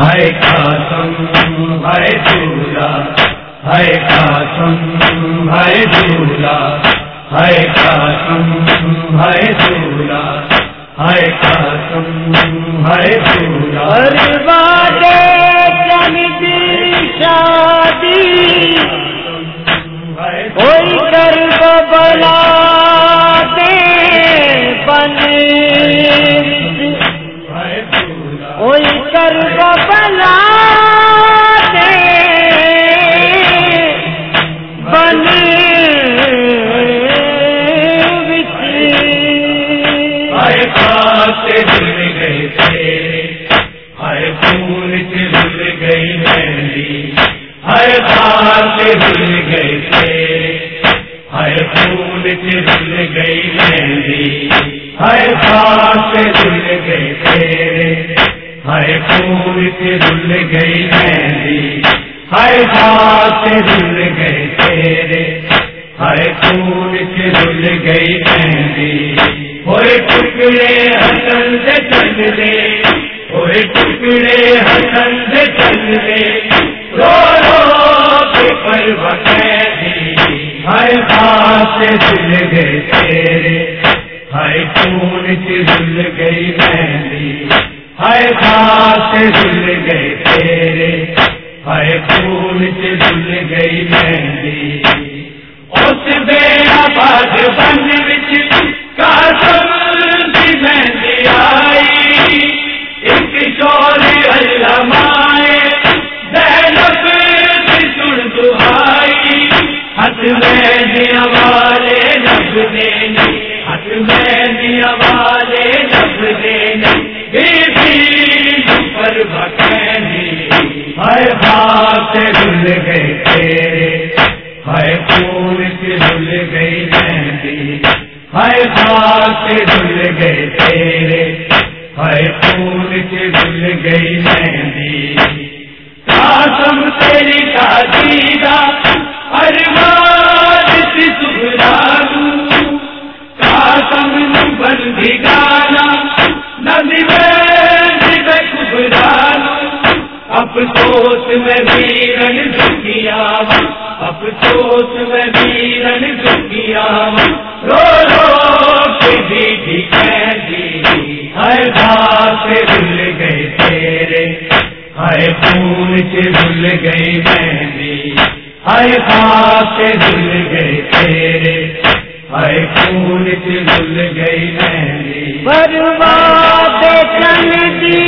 ہے قاسم ہے جھولا ہے قاسم ہے جھولا ہے قاسم ہے جھولا ہے قاسم ہے جھولا چندی شادی کوئی کوئی کر بلا دے بنے ہائے خاص دل گئے تیرے ہائے پھول سے گئی مہندی ہائے خاص دل گئے تیرے ہائے پھول سے دل گئی مہندی ہائے خاص دل گئے تیرے ہائے پھول سے دل گئی مہندی ہائے خاص دل گئے تیرے ہائے پھول سے دل گئی مہندی ہوئے ٹکڑے حسن سے چل دے ہوئے ٹکڑے حسن سے چل دے رو رو کے پر ہر خاص سے دل گئے تیرے ہائے خون سے دل گئی مہندی ہائے خاص سے دل گئے تیرے، ہائے خون سے دل گئی مہندی اس بے آباد بن وچ کی مہندی آئی۔ ایک شور کی سن دعائی ہاتھ میں دیا والے لب دینی ہاتھ میں دیا والے لب دینی پر بکینی بات دل گئے تیرے ہائے پھول کے دل گئی مہندی ہائے خاص سے دل گئے تیرے ہائے پھول کے دل گئی مہندی قاسم تیری کا ہر کے ہر بات گئے تیرے ہر پھول گئی مہندی ہر بات سے دل گئے تیرے ہر پھول سے دل گئی مہندی برباد چندی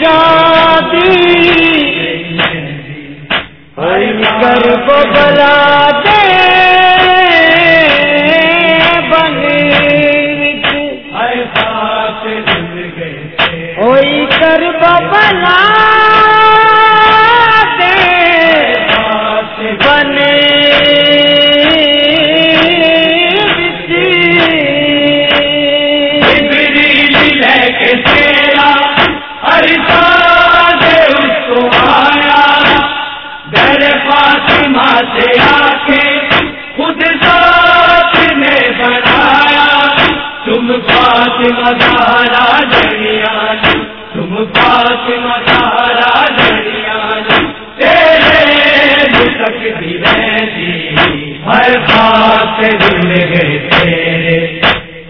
شادی کر کو بلا دے۔ تم فاطمہ سارا جڑیا تم فاطمہ سارا جڑیا تیرے تک بھی رہتی ہر بات دل گئے تیرے۔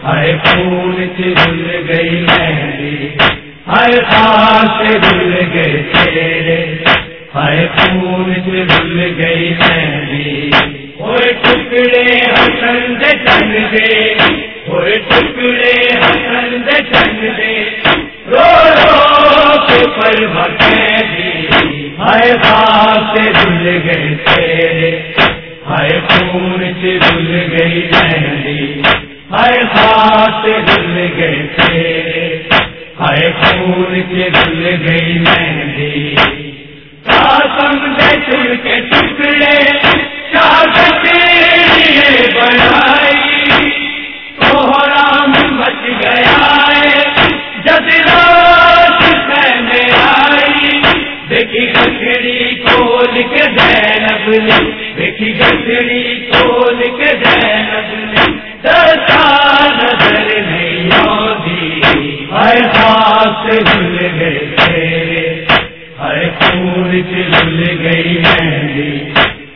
ہر پھول سے دل گئی مہندی ہر خاص سے دل گئے تیرے۔ ہر پھول سے دل گئی مہندی ہوئے ٹکڑے حسن دے چن دے ٹکڑے حسن دے رو رو کے پر ہر خاص سے گئے تیرے، ہر پھول سے دل گئی مہندی۔ ہر خاص سے گئے تیرے، ہر پھول سے دل گئی مہندی۔ قاسم چل کے ٹکڑے چاہتے لیے دیکھی کھول کے زینب نے دیکھی گھڑی کھول کے زینب نے۔ دستا نظر نہیں آتی، ہر خاص دل گئے تیرے۔ چل گئی مہندی،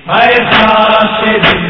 ہر ساتھ دل گئے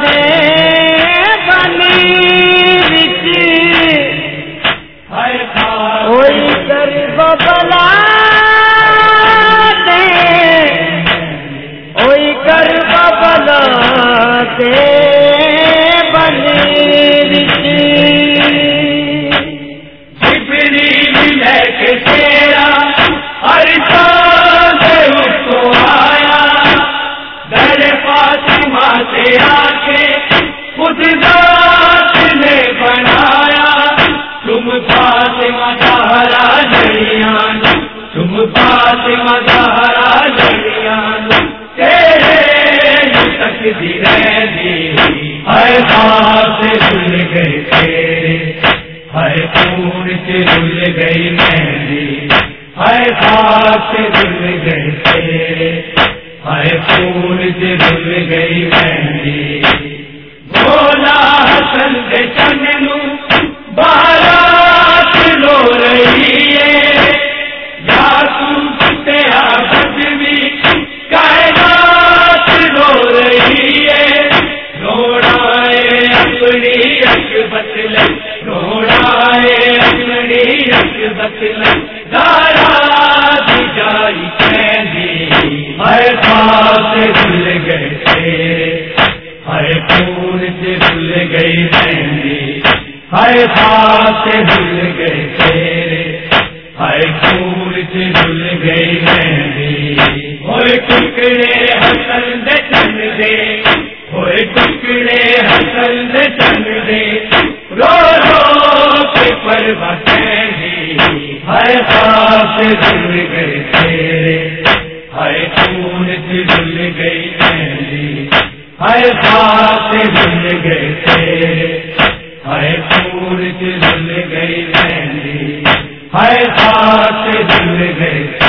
دے فاطمہ خود ذات نے بنایا تم فاطمہ دہرا جڑیاں تم فاطمہ دہرا جڑیاں تیرے تک دی ہر بات گئے تیرے ہر پور سے دل گئی مہندی ہر خاص گئے تیرے ہر پور سے دل گئی مہندی۔ بولا حسن دے بارات لو رہی۔ تیرے ہر پھول سے دل گئی مہندی ہر خاص دل گئے تیرے ہر پھول سے دل گئی مہندی ہوئے ٹکڑے حسن دے چن دے ہوئے ٹکڑے حسن دے چن دے۔ رو رو کے پر بکیندی ہر خاص دل گئے تیرے پھول گئی مہندی ہر سات دل گئے تیرے۔ ہر پھول سے دل گئی مہندی ہر سات دل گئے